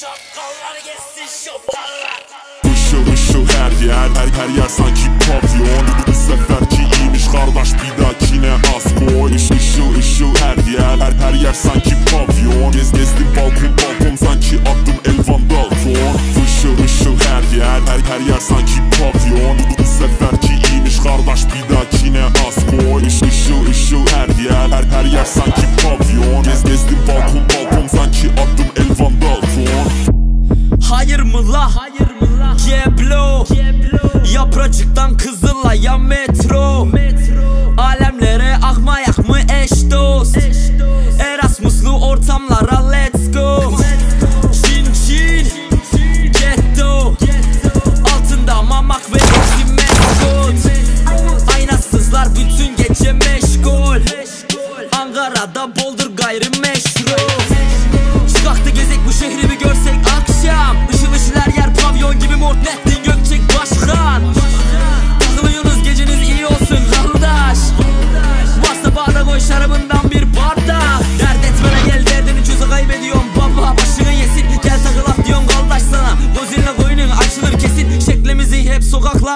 Şapkalar geçsin şapkalar Işıl ışıl her yer Her, her yer sanki pavyon. Bu seferki iyiymiş kardeş bir dahakine az koy Iş, Işıl ışıl her yer Her, her yer sanki pavyon. Gez gezdim balkon balkon sanki attım elvan balkon Işıl ışıl her yer Her, her yer sanki pavyon. Bu seferki iyiymiş kardeş bir dahakine az koy Iş, Işıl ışıl her yer Her, her yer sanki Hayır mı la? Hayır mı la? Geblo Yapracıktan Kızılay'a metro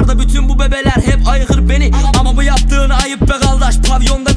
sokaklarda bütün bu bebeler hep ayıkır beni. Ama bu yaptığın ayıp be kardeş Pavyonda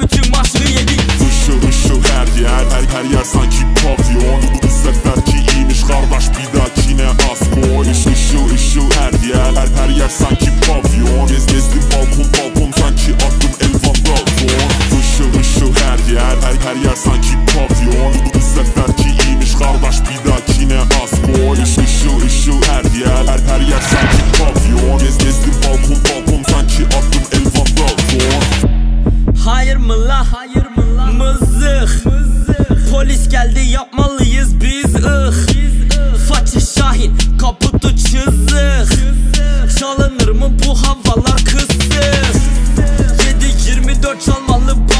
mı la? Hayır mı la? Mızık. Polis geldi yapmalıyız biz ıh. Biz Şahin kaputu çizdik. çizdik. Çalınır mı bu havalar kısık? 7-24 çalmalı bu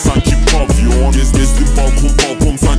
ça qui pop, yo, on est des bancs, on comme ça